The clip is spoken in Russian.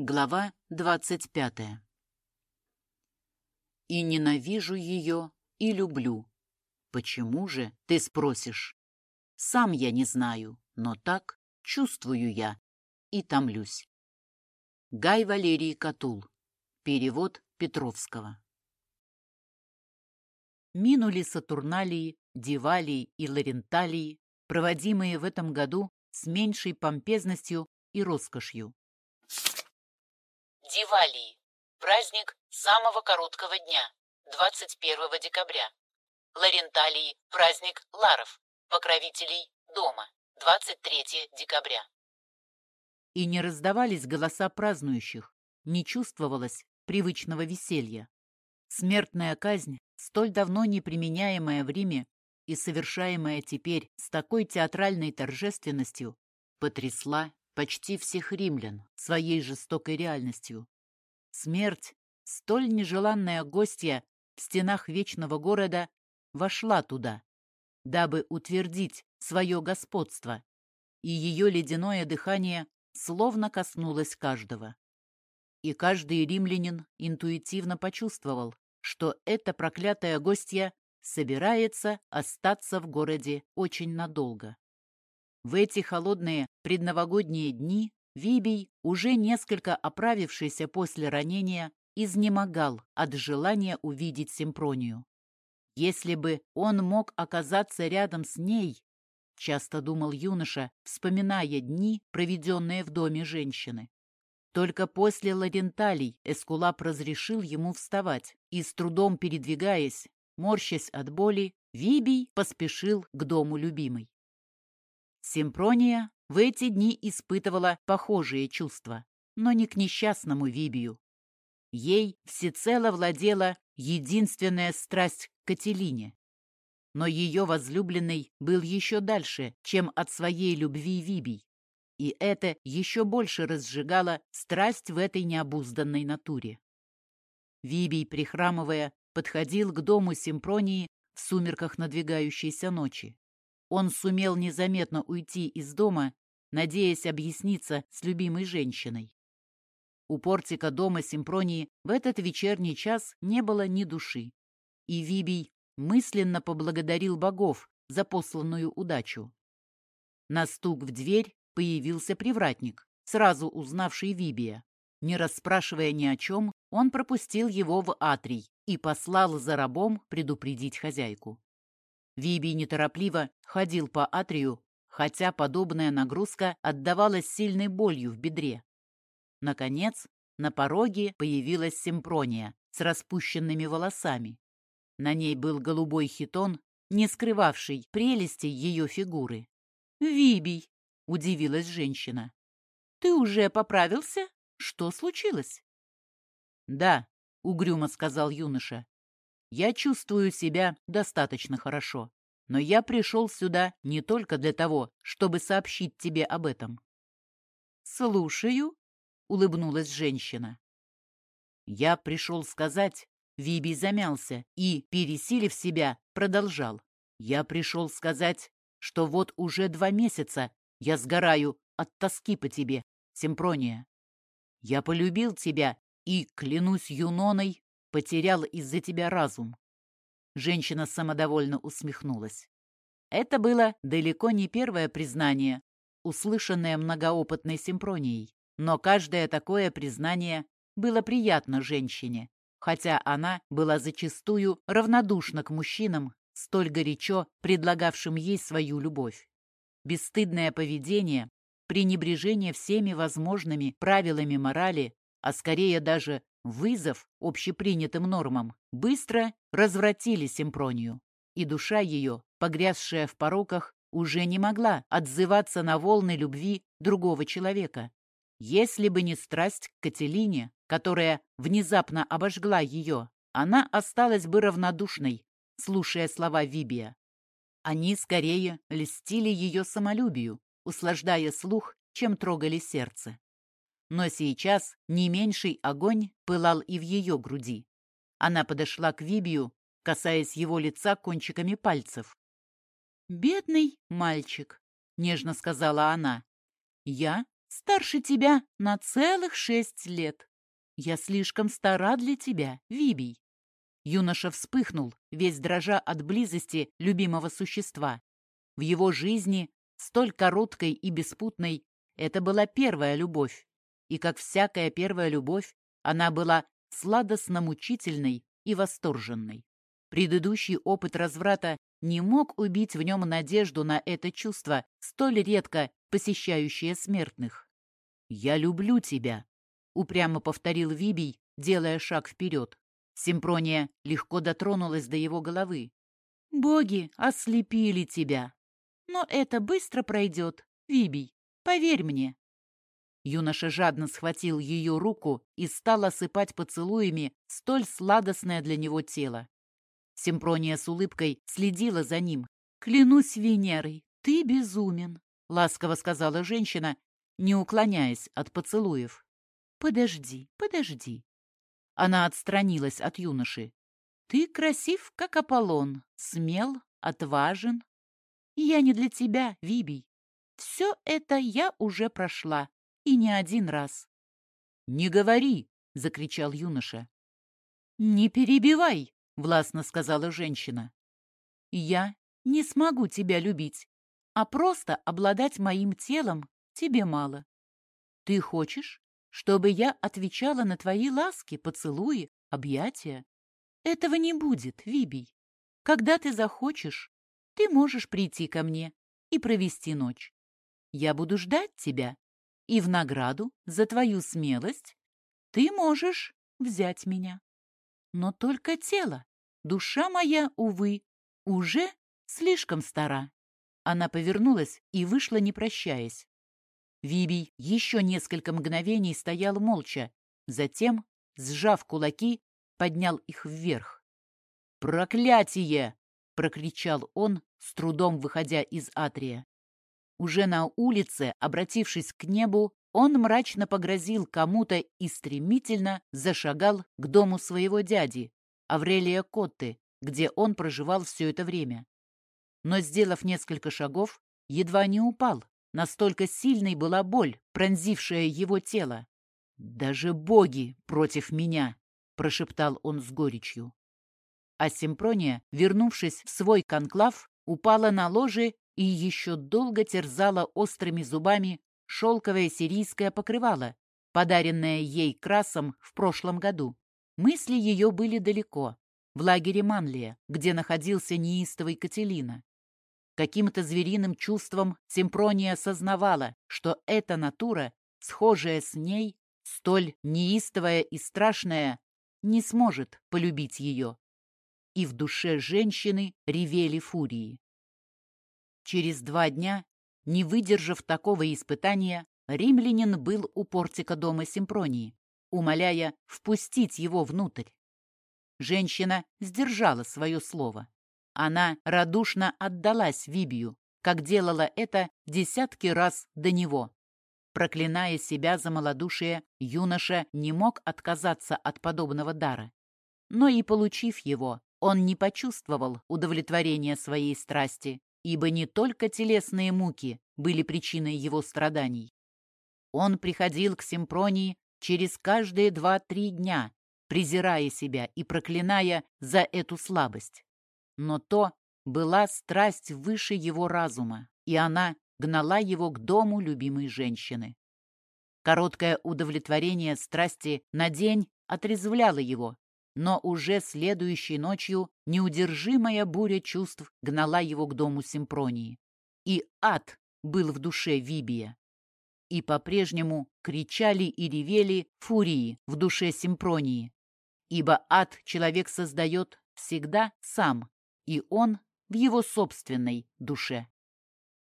Глава двадцать пятая. И ненавижу ее, и люблю. Почему же, ты спросишь? Сам я не знаю, но так чувствую я и томлюсь. Гай Валерий Катул. Перевод Петровского. Минули Сатурналии, Дивалии и Ларенталии, проводимые в этом году с меньшей помпезностью и роскошью. Дивалии. Праздник самого короткого дня, 21 декабря. Ларенталии. Праздник Ларов, покровителей дома, 23 декабря. И не раздавались голоса празднующих, не чувствовалось привычного веселья. Смертная казнь, столь давно не применяемая в Риме и совершаемая теперь с такой театральной торжественностью, потрясла почти всех римлян своей жестокой реальностью. Смерть, столь нежеланная гостья в стенах вечного города, вошла туда, дабы утвердить свое господство, и ее ледяное дыхание словно коснулось каждого. И каждый римлянин интуитивно почувствовал, что эта проклятая гостья собирается остаться в городе очень надолго. В эти холодные предновогодние дни Вибий, уже несколько оправившийся после ранения, изнемогал от желания увидеть Симпронию. Если бы он мог оказаться рядом с ней, часто думал юноша, вспоминая дни, проведенные в доме женщины. Только после Ларенталий Эскулап разрешил ему вставать, и с трудом передвигаясь, морщась от боли, Вибий поспешил к дому любимой. Симпрония в эти дни испытывала похожие чувства, но не к несчастному Вибию. Ей всецело владела единственная страсть к Кателине. Но ее возлюбленный был еще дальше, чем от своей любви Вибий. И это еще больше разжигало страсть в этой необузданной натуре. Вибий, прихрамывая, подходил к дому Симпронии в сумерках надвигающейся ночи он сумел незаметно уйти из дома, надеясь объясниться с любимой женщиной. У портика дома Симпронии в этот вечерний час не было ни души, и Вибий мысленно поблагодарил богов за посланную удачу. На стук в дверь появился привратник, сразу узнавший Вибия. Не расспрашивая ни о чем, он пропустил его в атрий и послал за рабом предупредить хозяйку. Виби неторопливо ходил по атрию, хотя подобная нагрузка отдавалась сильной болью в бедре. Наконец, на пороге появилась Симпрония с распущенными волосами. На ней был голубой хитон, не скрывавший прелести ее фигуры. «Вибий!» — удивилась женщина. «Ты уже поправился? Что случилось?» «Да», — угрюмо сказал юноша. Я чувствую себя достаточно хорошо. Но я пришел сюда не только для того, чтобы сообщить тебе об этом. «Слушаю», — улыбнулась женщина. «Я пришел сказать...» Виби замялся и, пересилив себя, продолжал. «Я пришел сказать, что вот уже два месяца я сгораю от тоски по тебе, Симпрония. Я полюбил тебя и, клянусь Юноной, потерял из-за тебя разум». Женщина самодовольно усмехнулась. Это было далеко не первое признание, услышанное многоопытной симпронией. Но каждое такое признание было приятно женщине, хотя она была зачастую равнодушна к мужчинам, столь горячо предлагавшим ей свою любовь. Бесстыдное поведение, пренебрежение всеми возможными правилами морали, а скорее даже вызов общепринятым нормам, быстро развратили Симпронию, и душа ее, погрязшая в пороках, уже не могла отзываться на волны любви другого человека. Если бы не страсть к Кателине, которая внезапно обожгла ее, она осталась бы равнодушной, слушая слова Вибия. Они скорее льстили ее самолюбию, услаждая слух, чем трогали сердце. Но сейчас не меньший огонь пылал и в ее груди. Она подошла к Вибию, касаясь его лица кончиками пальцев. «Бедный мальчик», — нежно сказала она. «Я старше тебя на целых шесть лет. Я слишком стара для тебя, Вибий. Юноша вспыхнул, весь дрожа от близости любимого существа. В его жизни, столь короткой и беспутной, это была первая любовь. И как всякая первая любовь, она была сладостно-мучительной и восторженной. Предыдущий опыт разврата не мог убить в нем надежду на это чувство, столь редко посещающее смертных. «Я люблю тебя», — упрямо повторил Вибий, делая шаг вперед. Симпрония легко дотронулась до его головы. «Боги ослепили тебя. Но это быстро пройдет, Вибий, поверь мне». Юноша жадно схватил ее руку и стал осыпать поцелуями столь сладостное для него тело. Симпрония с улыбкой следила за ним. «Клянусь Венерой, ты безумен», — ласково сказала женщина, не уклоняясь от поцелуев. «Подожди, подожди». Она отстранилась от юноши. «Ты красив, как Аполлон, смел, отважен. Я не для тебя, Вибий. Все это я уже прошла, и не один раз». «Не говори!» — закричал юноша. «Не перебивай!» властно сказала женщина. «Я не смогу тебя любить, а просто обладать моим телом тебе мало. Ты хочешь, чтобы я отвечала на твои ласки, поцелуи, объятия? Этого не будет, Вибий. Когда ты захочешь, ты можешь прийти ко мне и провести ночь. Я буду ждать тебя, и в награду за твою смелость ты можешь взять меня. Но только тело. Душа моя, увы, уже слишком стара. Она повернулась и вышла, не прощаясь. Вибий еще несколько мгновений стоял молча, затем, сжав кулаки, поднял их вверх. «Проклятие!» — прокричал он, с трудом выходя из атрия. Уже на улице, обратившись к небу, он мрачно погрозил кому-то и стремительно зашагал к дому своего дяди, Аврелия Котты, где он проживал все это время. Но, сделав несколько шагов, едва не упал. Настолько сильной была боль, пронзившая его тело. «Даже боги против меня!» — прошептал он с горечью. А Симпрония, вернувшись в свой конклав, упала на ложе и еще долго терзала острыми зубами шелковое сирийское покрывало, подаренное ей красом в прошлом году. Мысли ее были далеко, в лагере Манлия, где находился неистовый Кателина. Каким-то звериным чувством Симпрония осознавала, что эта натура, схожая с ней, столь неистовая и страшная, не сможет полюбить ее. И в душе женщины ревели фурии. Через два дня, не выдержав такого испытания, римлянин был у портика дома Симпронии умоляя впустить его внутрь. Женщина сдержала свое слово. Она радушно отдалась Вибию, как делала это десятки раз до него. Проклиная себя за малодушие, юноша не мог отказаться от подобного дара. Но и получив его, он не почувствовал удовлетворения своей страсти, ибо не только телесные муки были причиной его страданий. Он приходил к Симпронии через каждые два-три дня, презирая себя и проклиная за эту слабость. Но то была страсть выше его разума, и она гнала его к дому любимой женщины. Короткое удовлетворение страсти на день отрезвляло его, но уже следующей ночью неудержимая буря чувств гнала его к дому Симпронии. И ад был в душе Вибия и по-прежнему кричали и ревели фурии в душе Симпронии. Ибо ад человек создает всегда сам, и он в его собственной душе.